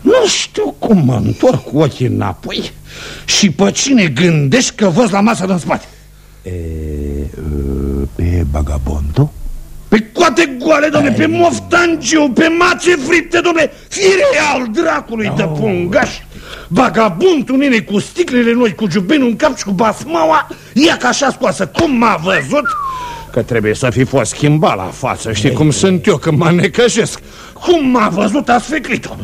Nu știu cum mă întorc cu ochii înapoi și pe cine gândești că văz la masă din spate. E, pe Bagabondo? Pe coate goale, domne, pe moftangiu, pe mațe fripte, domne, fire al dracului de pungaș. Vagabundul nene cu sticlele noi, cu jubenul în cap și cu basmaua, ia ca așa scoasă, cum m-a văzut? Că trebuie să fi fost schimbat la față, știi cum sunt eu când mă necăjesc. Cum m-a văzut, a sfeclit-o.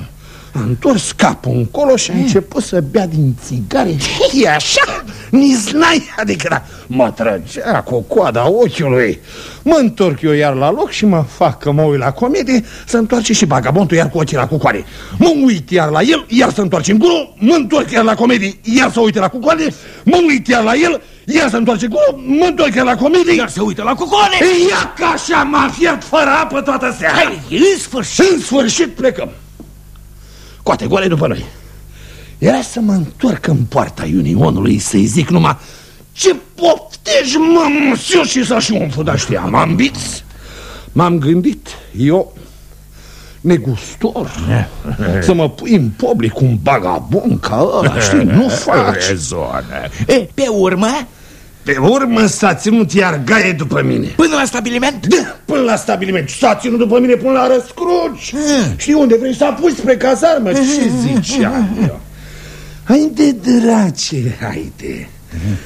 A întors capul încolo și a început să bea din țigare E așa, nici n-ai Adică mă trăgea cu coada ochiului. Mă întorc eu iar la loc și mă fac că mă uit la comedie Să întoarce și bagabontul iar cu ochii la cucoare. Mă uit iar la el, iar să întoarce în gură Mă întorc iar la comedie, iar să uite la cucoare. Mă uit iar la el, iar să întoarce în gură Mă întorc iar la comedie. Iar să uită la cucoare. Ia ca așa m-a fiert fără apă toată seara. Hai, în sfârșit. În sfârșit plecăm. Coate goale după noi Era să mă întorc în poarta Unionului Să-i zic numai Ce poftești, mă, măsiu Și să-și umflu, dar știam, ambiți M-am gândit, eu Negustor Să mă pui în public un bagabon ca ăla, știi, nu [laughs] faci Rezonă E, pe urmă? Pe urmă s-a ținut iar gaie după mine Până la stabiliment? Da, până la stabiliment S-a ținut după mine până la răscruci Ah. Știi unde vrei? S-a pus spre cazarmă Ce ziceam eu? Haide, drace, haide.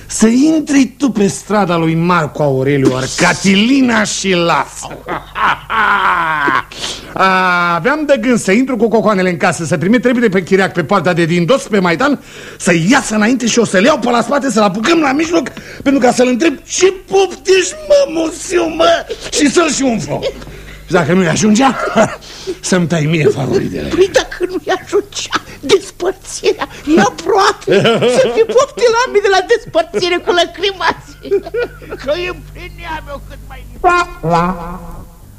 Să intri tu pe strada lui Marco Aureliu Catilina și lasă A, [laughs] Aveam de gând să intru cu cocoanele în casă Să trimit repede pe chiriac pe poarta de din dos pe Maidan Să iasă înainte și o să-l iau pe la spate Să-l apucăm la mijloc Pentru ca să-l întreb Ce poftești mă, musiu, mă Și să-l și umflu. Și dacă nu-i ajungea [laughs] Să-mi tai mie favoritele. Păi dacă nu-i ajungea despărțirea E aproape. [laughs] Să fi pofti la mine la despărțire cu lăcrimații [laughs] Că e plinea meu cât mai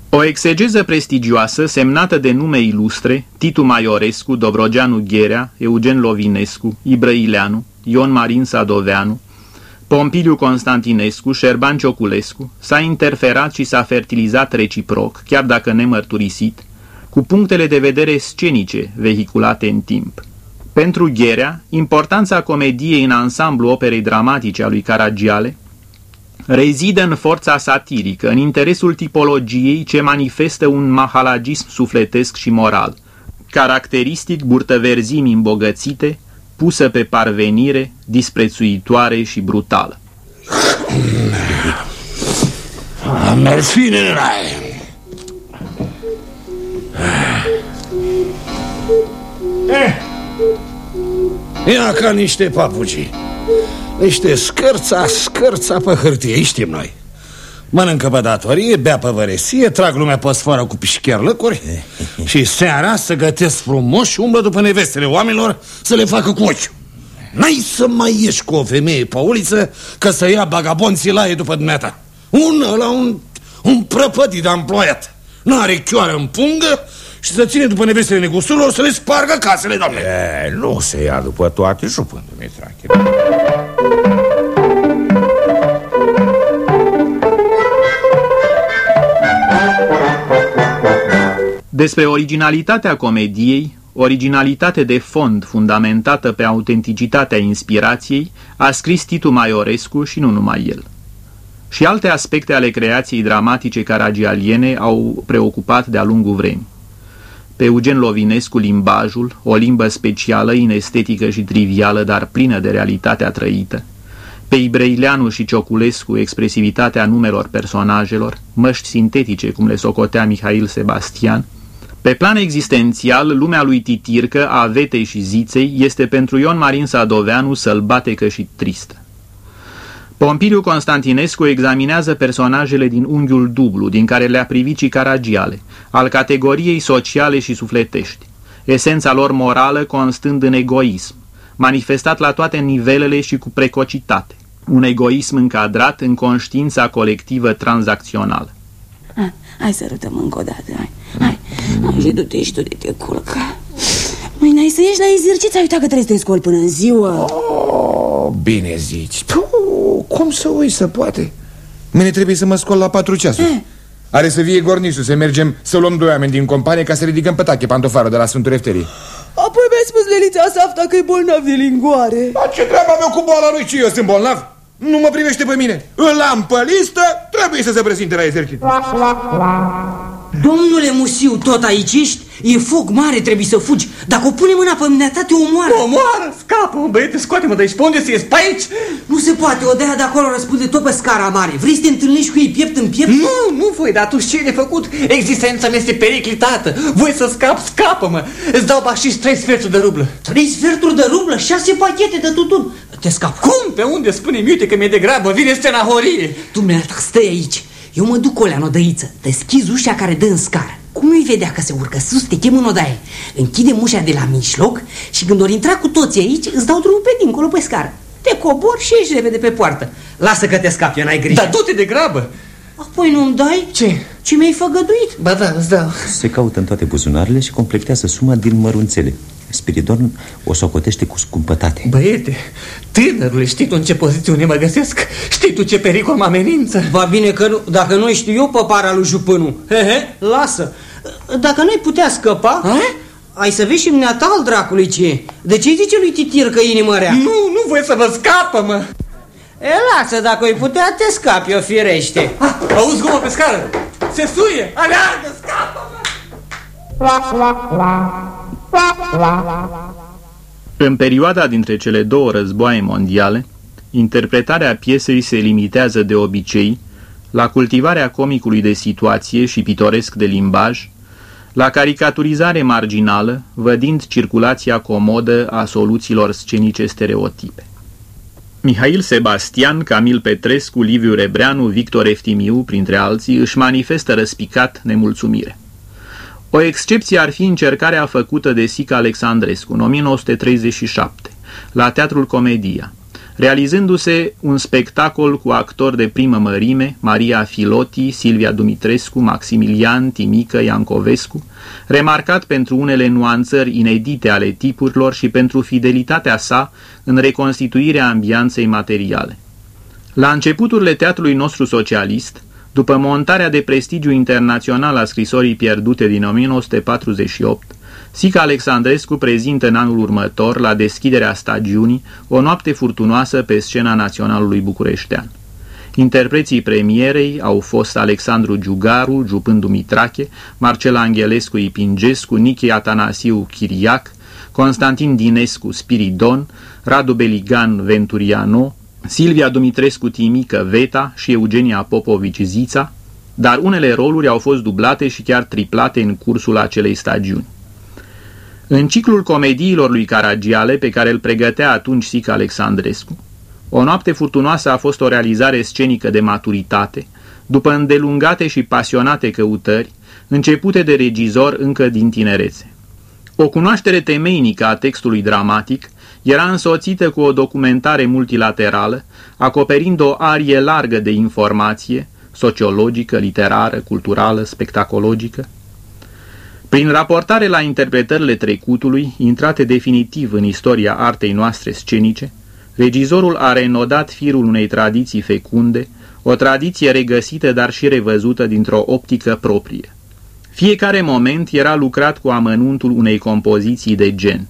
O exegeză prestigioasă, semnată de nume ilustre, Titu Maiorescu, Dobrogeanu Gherea, Eugen Lovinescu, Ibrăileanu, Ion Marin Sadoveanu, Pompiliu Constantinescu, Șerban Cioculescu, s-a interferat și s-a fertilizat reciproc, chiar dacă nemărturisit, cu punctele de vedere scenice vehiculate în timp. Pentru Gherea, importanța comediei în ansamblu operei dramatice a lui Caragiale rezidă în forța satirică, în interesul tipologiei ce manifestă un mahalagism sufletesc și moral, caracteristic burtăverzimi îmbogățite, pusă pe parvenire, disprețuitoare și brutală. Am mers fine în rai. Eh, Ia ca niște papuci. Niște scârța, scârța pe hârtie, știm noi Mănâncă pe datorie, bea pe văresie, trag lumea pe sfoară cu pișchiar lăcuri [laughs] Și seara să gătesc frumos și umblă după nevestele oamenilor să le facă cu ochiul. N-ai să mai ieși cu o femeie pe uliță că să ia bagabonții la ei după dumneata. Un ăla, un, un prăpădit de amploiat. N-are chioară în pungă și să ține după nevestele negusturilor să le spargă casele, doamne. E, Nu se ia după toate, jupând, Dumitrache Despre originalitatea comediei, originalitate de fond fundamentată pe autenticitatea inspirației, a scris Titu Maiorescu și nu numai el. Și alte aspecte ale creației dramatice caragialiene au preocupat de-a lungul vremii. Pe Eugen Lovinescu limbajul, o limbă specială, inestetică și trivială, dar plină de realitatea trăită. Pe Ibreileanu și Cioculescu expresivitatea numelor personajelor, măști sintetice cum le socotea Mihail Sebastian, pe plan existențial, lumea lui Titircă, a Vetei și Ziței, este pentru Ion Marin Sadoveanu sălbatecă și tristă. Pompiliu Constantinescu examinează personajele din unghiul dublu, din care le-a privit și Caragiale, al categoriei sociale și sufletești, esența lor morală constând în egoism, manifestat la toate nivelele și cu precocitate, un egoism încadrat în conștiința colectivă tranzacțională. Hai, hai să rutăm încă o dată, hai, hai, hai și du-te și tu de te culcă. Măi, n-ai să ieși la exercițiu, ai uitat că trebuie să te scoli până în ziua. Oh, bine zici Puh, Cum să ui să poate? Mine trebuie să mă scol la patru ceasuri Eh. Are să vie gornișul să mergem să luăm doi oameni din companie Ca să ridicăm pe tache pantofarul de la Sfântul Efterii Apoi mi-ai spus Lelița asta că e bolnav de lingoare. Dar ce treabă meu cu boala lui? Ce eu sunt bolnav? Nu mă privește pe mine Îl am pe listă, trebuie să se prezinte la exercițiu Domnule Musiu, tot aici ești? E foc mare, trebuie să fugi. Dacă o punem mâna pe mine, te omoară. Omoară? Scapă, băiete, scoate-mă de aici. Pe unde să ies? Pe aici? Nu se poate, o de de acolo răspunde tot pe scara mare. Vrei să te întâlnești cu ei piept în piept? Nu, nu voi, dar atunci ce e de făcut? Existența mea este periclitată. Voi să scap, scapă-mă. Îți dau bașiș trei sferturi de rublă. Trei sferturi de rublă? Șase pachete de tutun. Te scap. Cum? Pe unde? Spune-mi, uite că mi-e de grabă. Vine scena horie. Dumneata, stai aici. Eu mă duc olea în odăiță, deschizi ușa care dă în scară. Cum nu-i vedea că se urcă sus, te chem în odaie. Închidem ușa de la mijloc și când ori intra cu toții aici, îți dau drumul pe dincolo pe scară. Te cobor și ieși repede pe poartă. Lasă că te scapi, eu n-ai grijă. Dar du-te de grabă. Apoi nu-mi dai? Ce? Ce mi-ai făgăduit? Ba da, îți dau. Se caută în toate buzunarele și completează suma din mărunțele. Spiridon o socotește cu scumpătate. Băiete, tânărule, știi tu în ce poziție mă găsesc? Știi tu ce pericol mă amenință? Va bine că nu, dacă nu știu eu păpara lui Jupânu. He, he, lasă. Dacă nu-ai putea scăpa, A? ai să vezi și dumneata al dracului ce e. De ce zice lui Titir că inimă rea? Nu, nu voi să vă scapă, mă. E, lasă, dacă îi putea, te scapi, o firește. Ah, auzi gumă pe scară? Se suie! Aleargă, scapă-mă! În perioada dintre cele două războaie mondiale, interpretarea piesei se limitează de obicei la cultivarea comicului de situație și pitoresc de limbaj, la caricaturizare marginală, vădind circulația comodă a soluțiilor scenice stereotipe. Mihail Sebastian, Camil Petrescu, Liviu Rebreanu, Victor Eftimiu, printre alții, își manifestă răspicat nemulțumire. O excepție ar fi încercarea făcută de Sica Alexandrescu în 1937, la Teatrul Comedia, realizându-se un spectacol cu actori de primă mărime, Maria Filoti, Silvia Dumitrescu, Maximilian, Timică, Iancovescu, remarcat pentru unele nuanțări inedite ale tipurilor și pentru fidelitatea sa în reconstituirea ambianței materiale. La începuturile teatrului nostru socialist, după montarea de prestigiu internațional a scrisorii pierdute din 1948, Sica Alexandrescu prezintă în anul următor, la deschiderea stagiunii, o noapte furtunoasă pe scena naționalului bucureștean. Interpreții premierei au fost Alexandru Giugaru, Giupându Mitrache, Marcela Angelescu Ipingescu, Nichi Atanasiu Chiriac, Constantin Dinescu Spiridon, Radu Beligan Venturiano, Silvia Dumitrescu Timică Veta și Eugenia Popovici Zița, dar unele roluri au fost dublate și chiar triplate în cursul acelei stagiuni. În ciclul comediilor lui Caragiale, pe care îl pregătea atunci Sica Alexandrescu, O noapte furtunoasă a fost o realizare scenică de maturitate, după îndelungate și pasionate căutări, începute de regizor încă din tinerețe. O cunoaștere temeinică a textului dramatic era însoțită cu o documentare multilaterală, acoperind o arie largă de informație, sociologică, literară, culturală, spectacologică. Prin raportare la interpretările trecutului, intrate definitiv în istoria artei noastre scenice, regizorul a renodat firul unei tradiții fecunde, o tradiție regăsită, dar și revăzută dintr-o optică proprie. Fiecare moment era lucrat cu amănuntul unei compoziții de gen.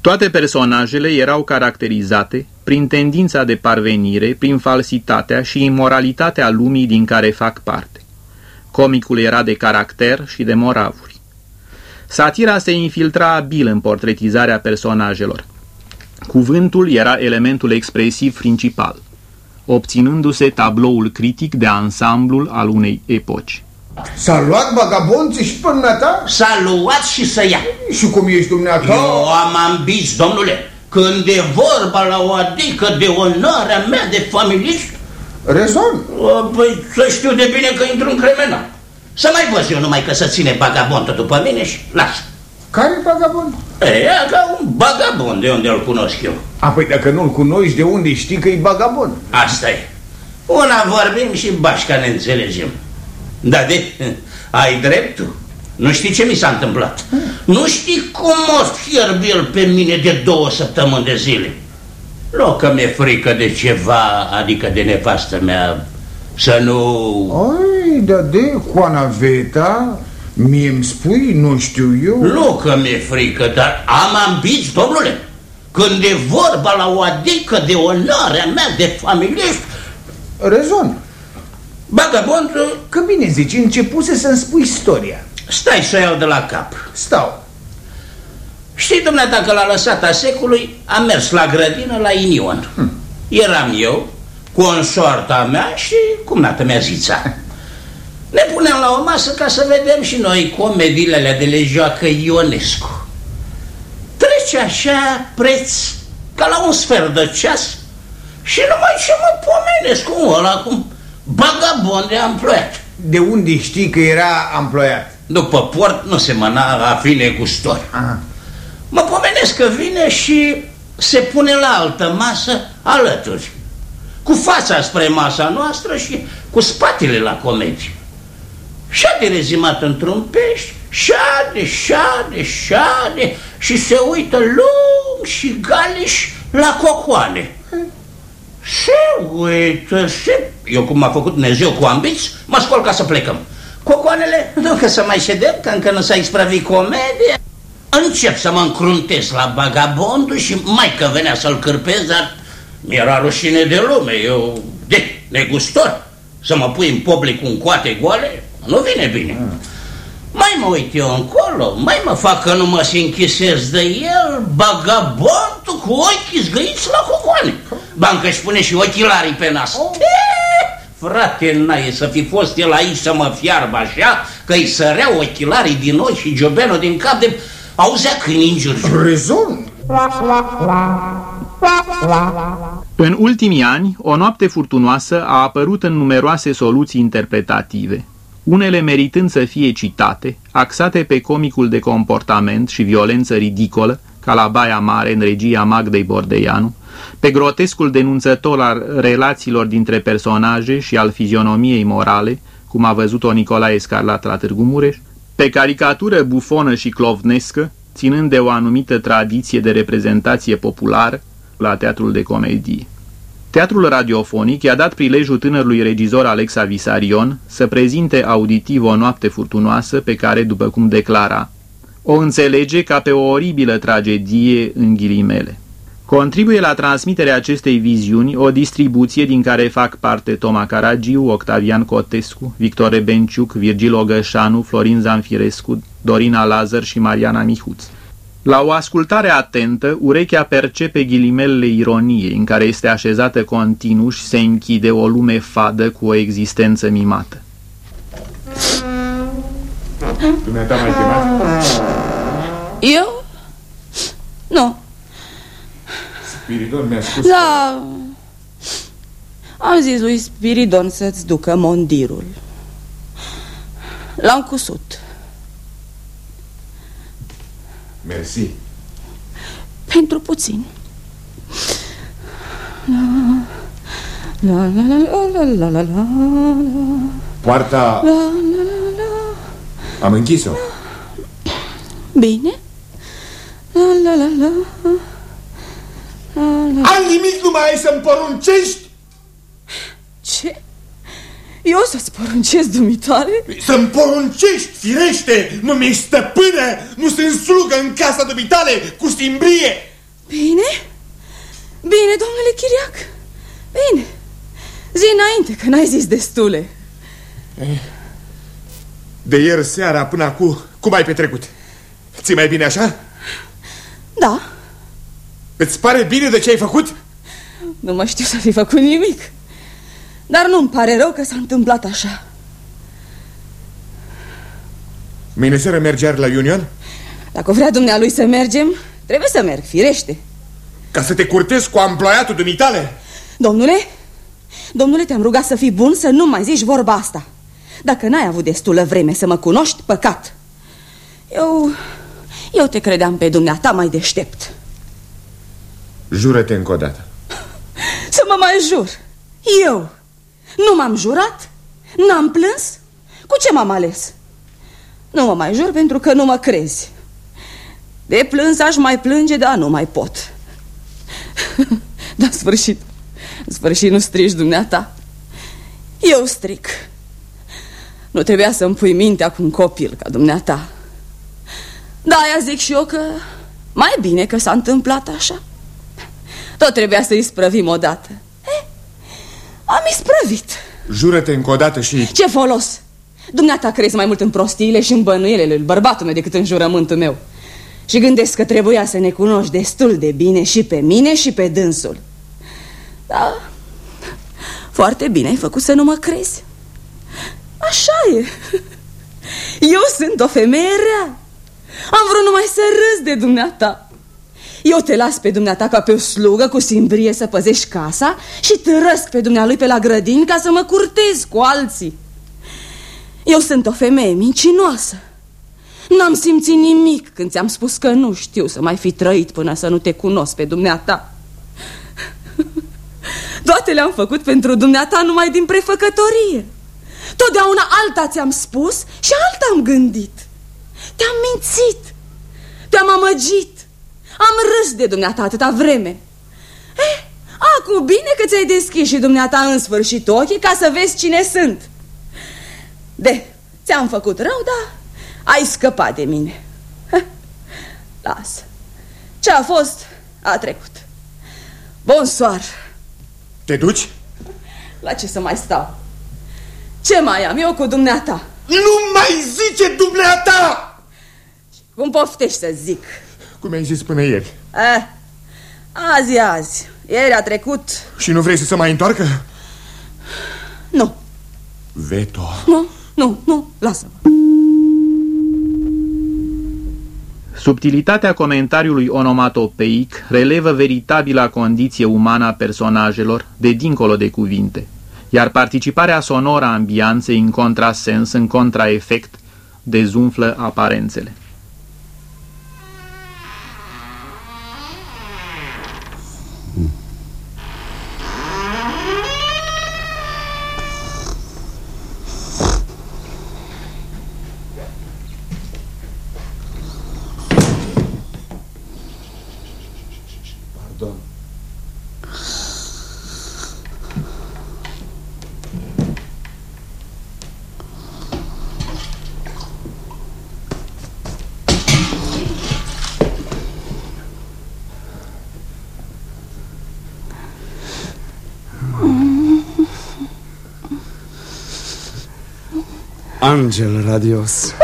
Toate personajele erau caracterizate prin tendința de parvenire, prin falsitatea și imoralitatea lumii din care fac parte. Comicul era de caracter și de moravuri. Satira se infiltra abil în portretizarea personajelor. Cuvântul era elementul expresiv principal, obținându-se tabloul critic de ansamblul al unei epoci. S-a luat vagabonții și până ta? S-a luat și să ia. Și cum ești dumneata? Eu am ambiți, domnule, când e vorba la o adică de onoarea mea de familist. Rezon. Păi să știu de bine că intru în cremena. Să mai văz eu numai că să ține bagabondul după mine și lasă. Care vagabond? E, ca un bagabond, de unde îl cunosc eu. A, păi dacă nu-l cunoști, de unde știi că e vagabond? Asta e. Una vorbim și bașca ne înțelegem. Da, de, ai dreptul. Nu știi ce mi s-a întâmplat. Nu știi cum o fierb el pe mine de două săptămâni de zile. Nu că mi-e frică de ceva, adică de nevastă mea, să nu... Ai, da de, Coana Veta, mie îmi spui, nu știu eu... Nu că mi-e frică, dar am ambiți, domnule. Când e vorba la o adică de onoarea mea de familie... Rezon. Bagabondul... Că bine zici, începuse să-mi spui istoria. Stai să o iau de la cap. Stau. Știi, dumneata, că la lăsata secului am mers la grădină la Inion. Hm. Eram eu, consorta mea și cumnată mea zița. [laughs] Ne puneam la o masă ca să vedem și noi comediile de le joacă Ionescu. Trece așa preț ca la un sfert de ceas și numai ce mă pomenesc cum ăla, cum bagabond de amploiat. De unde știi că era amploiat? După port nu se mâna a fi negustor. Aha. Mă pomenesc că vine și se pune la altă masă alături. Cu fața spre masa noastră și cu spatele la comedie. Și-a de rezimat într-un pești, șade, șade, șade și se uită lung și galiș la cocoane. Se uită, se... Eu cum m-a făcut Dumnezeu cu ambiți, mă scol ca să plecăm. Cocoanele, nu că să mai ședem, că încă nu s-a ispravit comedie. Încep să mă încruntesc la bagabondul și mai că venea să-l cârpez, dar mi-era rușine de lume, eu, de negustor, să mă pui în public cu un coate goale, nu vine bine. Mm. Mai mă uit eu încolo, mai mă fac că nu mă se închisez de el, bagabondul cu ochii zgâiți la cocoane. Bancă își pune și ochilarii pe nas. Oh. Frate, n-ai să fi fost el aici să mă fiarbă așa, că îi săreau ochilarii din ochi și giobenul din cap de... Auzea câini în jur. Rezon. În ultimii ani, o noapte furtunoasă a apărut în numeroase soluții interpretative, unele meritând să fie citate, axate pe comicul de comportament și violență ridicolă, ca la Baia Mare în regia Magdei Bordeianu, pe grotescul denunțător al relațiilor dintre personaje și al fizionomiei morale, cum a văzut-o Nicolae Scarlat la Târgu Mureș, pe caricatură bufonă și clovnescă, ținând de o anumită tradiție de reprezentație populară la teatrul de comedie. Teatrul radiofonic i-a dat prilejul tânărului regizor Alexa Visarion să prezinte auditiv o noapte furtunoasă pe care, după cum declara, o înțelege ca pe o oribilă tragedie în ghilimele. Contribuie la transmiterea acestei viziuni o distribuție din care fac parte Toma Caragiu, Octavian Cotescu, Victor Rebenciuc, Virgil Ogășanu, Florin Zanfirescu, Dorina Lazar și Mariana Mihuț. La o ascultare atentă, urechea percepe ghilimelele ironiei, în care este așezată continuu și se închide o lume fadă cu o existență mimată. Dumneata mai chemat? Eu? Nu. Spiridon mi-a spus Da. Am zis lui Spiridon să-ți ducă mondirul. L-am cusut. Mersi. Pentru puțin. La la la la la la la la Poarta... la la la la Am închis-o. Bine? La la la la la la Am nimic nu mai ai să-mi poruncești? Ce? Eu să-ți poruncesc dumitale? Să-mi poruncești, firește! Nu mi-ești stăpână, nu sunt slugă în casa dumitale cu simbrie! Bine? Bine, domnule Chiriac Bine Zi înainte, că n-ai zis destule De ieri seara până acum, cum ai petrecut? ți mai bine așa? Da, Îți pare bine de ce ai făcut? nu mă știu să fi făcut nimic Dar nu-mi pare rău că s-a întâmplat așa. Mâine seară mergi iar la Union? Dacă vrea dumnealui să mergem, trebuie să merg, firește. Ca să te curtezi cu amploiatul dumitale? Domnule, domnule, te-am rugat să fii bun să nu mai zici vorba asta. Dacă n-ai avut destulă vreme să mă cunoști, păcat. Eu, eu te credeam pe dumneata mai deștept. Jură-te încă o dată. Să mă mai jur. Eu Nu m-am jurat? N-am plâns? Cu ce m-am ales? Nu mă mai jur pentru că nu mă crezi. De plâns aș mai plânge, dar nu mai pot. [laughs] Dar în sfârșit În sfârșit nu strici dumneata. Eu stric. Nu trebuia să-mi pui mintea cu un copil ca dumneata. Da, aia zic și eu că Mai bine că s-a întâmplat așa. Tot trebuia să isprăvim odată. eh, Am isprăvit Jură-te încă o dată și... Ce folos? Dumneata crezi mai mult în prostiile și în bănuielele lui bărbatul meu decât în jurământul meu. Și gândesc că trebuia să ne cunoști destul de bine și pe mine și pe dânsul. Da, foarte bine ai făcut să nu mă crezi. Așa e. Eu sunt o femeie rea. Am vrut numai să râs de dumneata. Eu te las pe dumneata ca pe o slugă cu simbrie să păzești casa și târăsc pe dumnealui pe la grădini ca să mă curtez cu alții. Eu sunt o femeie mincinoasă. N-am simțit nimic când ți-am spus că nu știu să mai fi trăit până să nu te cunosc pe dumneata. Toate le-am făcut pentru dumneata numai din prefăcătorie. Totdeauna alta ți-am spus și alta am gândit. Te-am mințit, te-am amăgit, am râs de dumneata atâta vreme. Eh, acum bine că ți-ai deschis și dumneata în sfârșit ochii ca să vezi cine sunt. De, ți-am făcut rău, da, ai scăpat de mine. Lasă. Ce a fost, a trecut. Bonsoir. Te duci? La ce să mai stau? Ce mai am eu cu dumneata? Nu mai zice dumneata! Cum poftești să zic? Cum ai zis până ieri. Eh, azi e azi. Ieri a trecut. Și nu vrei să se mai întoarcă? Nu. Veto. Nu, nu, nu, lasă-mă. Subtilitatea comentariului onomatopeic relevă veritabila condiție umană a personajelor de dincolo de cuvinte, iar participarea sonoră a ambianței în contrasens, în contraefect, dezumflă aparențele. Angel radios.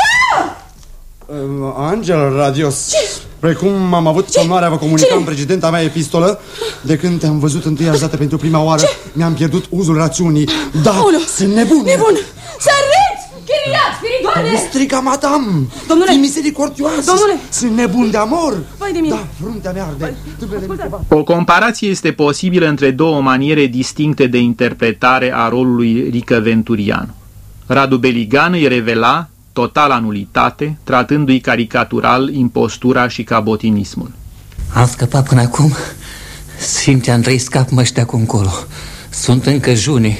Angel radios. Ce? Precum am avut onoarea vă comunica Ce? în precedenta mea epistolă, de când te-am văzut întâia dată pentru prima oară, mi-am pierdut uzul rațiunii. Da, Aoleu. sunt nebun. Nebun! Să râți! Chiriat, spiritoare! Striga, madame! Domnule! Fii misericordioasă! Domnule! Sunt nebun de amor! Vai de mine! Da, fruntea mea arde. O comparație este posibilă între două maniere distincte de interpretare a rolului Rică Venturiano. Radu Beligan îi revela totala nulitate, tratându-i caricatural impostura și cabotinismul. Am scăpat până acum, Sfinte Andrei scap mă cu încolo. Sunt încă june.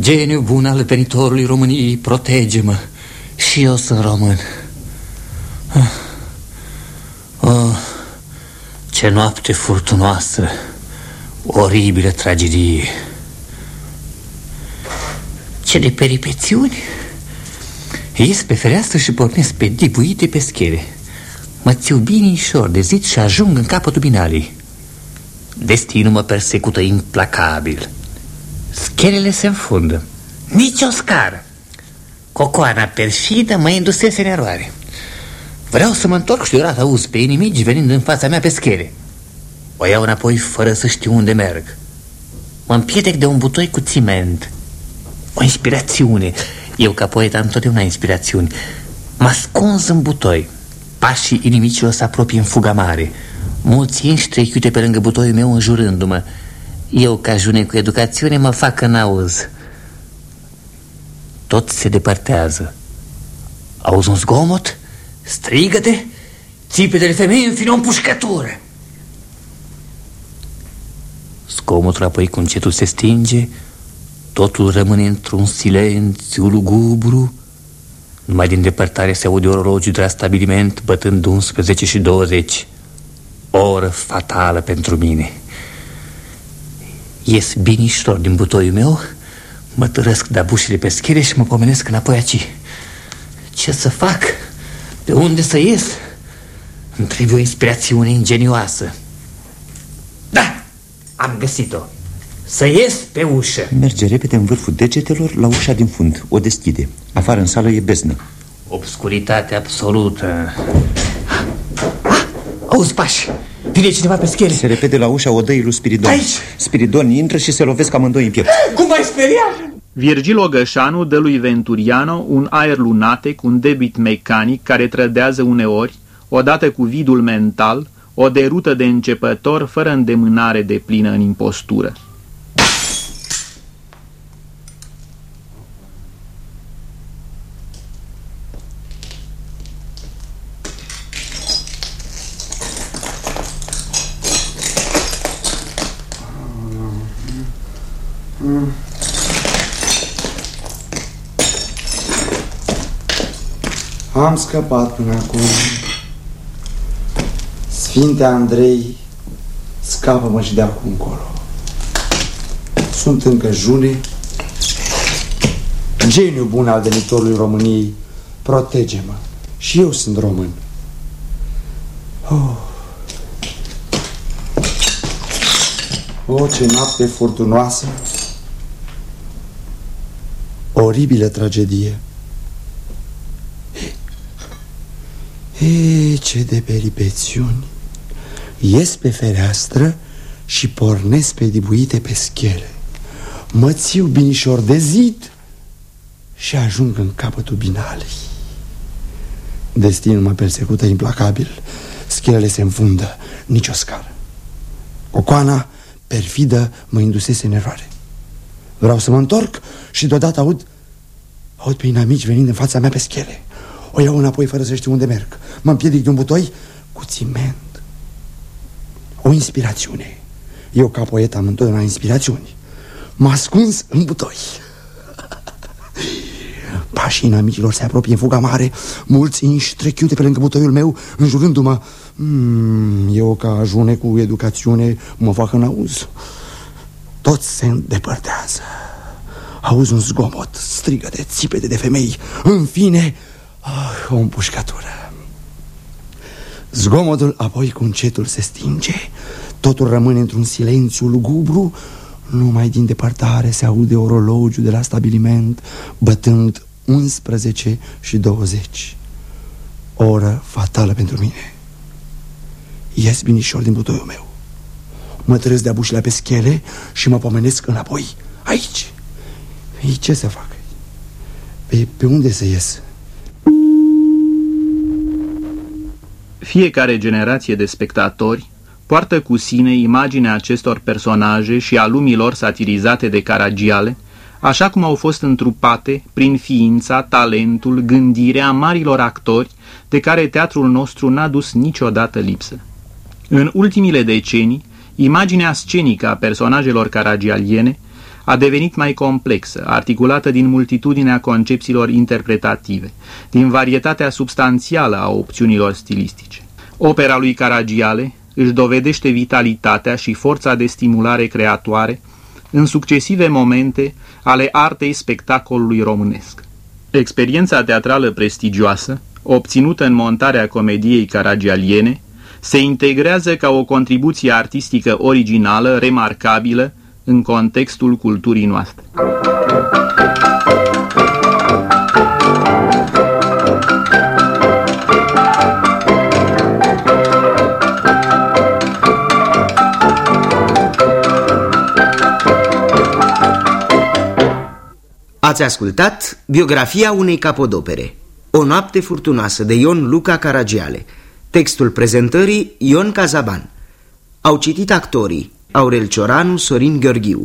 Geniu bun al venitorului României, protege-mă. Și eu sunt român. Ah. Oh, ce noapte furtunoasă, oribilă tragedie. Ce de peripețiuni Ies pe fereastră și pornesc pe dibuite pe schere Mă țiu binișor de zid și ajung în capătul binalii Destinul mă persecută implacabil. Scherele se înfundă. Nici o scară. Cocoana perfidă mă indusese în eroare. Vreau să mă întorc și deodată auzi pe inimici venind în fața mea pe schere O iau înapoi fără să știu unde merg. Mă împietec de un butoi cu ciment o inspirațiune. Eu ca poet am totdeauna inspirațiuni. M-a ascuns în butoi. Pașii inimicilor se apropie în fuga mare. Mulți inși iute pe lângă butoiul meu înjurându-mă. Eu ca june cu educațiune mă fac că n-auz Tot se depărtează Auzi un zgomot? Strigă-te! Țipetele femei în fine o împușcătură Scomotul apoi cu încetul se stinge Totul rămâne într-un silențiu lugubru Numai din depărtare se aude orologiul de la stabiliment Bătând 11 și 20 Oră fatală pentru mine. Ies binișor din butoiul meu Mă târăsc de bușile pe schere și mă pomenesc înapoi aici. Ce să fac? De unde să ies? Îmi trebuie o inspirațiune ingenioasă. Da, am găsit-o Să ies pe ușă. Merge repede în vârful degetelor la ușa din fund. O deschide. Afară în sală e beznă. Obscuritate absolută. Auzi pași. Vine cineva pe schere Se repede la ușa odăii lui Spiridon. Aici. Spiridon intră și se lovesc amândoi în piept. Cum v-ai speriat? Virgil Ogășanu dă lui Venturiano un aer lunatec, un debit mecanic care trădează uneori, odată cu vidul mental, o derută de începător fără îndemânare de plină în impostură. Am scăpat până acum. Sfinte Andrei, scapă-mă și de acum încolo. Sunt încă june. Geniu bun al venitorului României, protege-mă. Și eu sunt român. Oh. O, ce noapte furtunoasă! Oribilă tragedie. E, ce de peripețiuni. Ies pe fereastră și pornesc pe dibuite pe schele Mă țiu binișor de zid și ajung în capătul binalei. Destinul mă persecută implacabil. Schelele se înfundă, nicio scară. Cocoana perfidă mă indusese în eroare. Vreau să mă întorc și deodată aud Aud pe inamici venind în fața mea pe schele. O iau înapoi fără să știu unde merg. Mă împiedic de un butoi cu țiment O inspirațiune. Eu ca poet am întotdeauna inspirațiuni. M-a ascuns în butoi. [laughs] Pașii inamicilor se apropie în fuga mare Mulți inși trec iute pe lângă butoiul meu Înjurându-mă. Mm, Eu ca ajune cu educațiune Mă fac în auz. Toți se îndepărtează Auzi un zgomot, strigăte, țipete de femei. În fine, oh, o împușcătură. Zgomotul apoi cu încetul se stinge. Totul rămâne într-un silențiu lugubru. Numai din depărtare se aude orologiul de la stabiliment Bătând 11 și 20 Oră fatală pentru mine. Ies binișor din butoiul meu. Mă trăiesc de-a bușile pe schele și mă pomenesc înapoi Aici Ei, ce să fac? Pe, pe unde să ies? Fiecare generație de spectatori poartă cu sine imaginea acestor personaje și a lumilor satirizate de Caragiale, așa cum au fost întrupate prin ființa, talentul, gândirea marilor actori de care teatrul nostru n-a dus niciodată lipsă. În ultimile decenii, imaginea scenică a personajelor caragialiene a devenit mai complexă, articulată din multitudinea concepțiilor interpretative, din varietatea substanțială a opțiunilor stilistice. Opera lui Caragiale își dovedește vitalitatea și forța de stimulare creatoare în succesive momente ale artei spectacolului românesc. Experiența teatrală prestigioasă, obținută în montarea comediei caragialiene, se integrează ca o contribuție artistică originală, remarcabilă, în contextul culturii noastre. Ați ascultat biografia unei capodopere O noapte furtunoasă de Ion Luca Caragiale Textul prezentării Ion Cazaban Au citit actorii Aurel Cioranu, Sorin Gheorghiu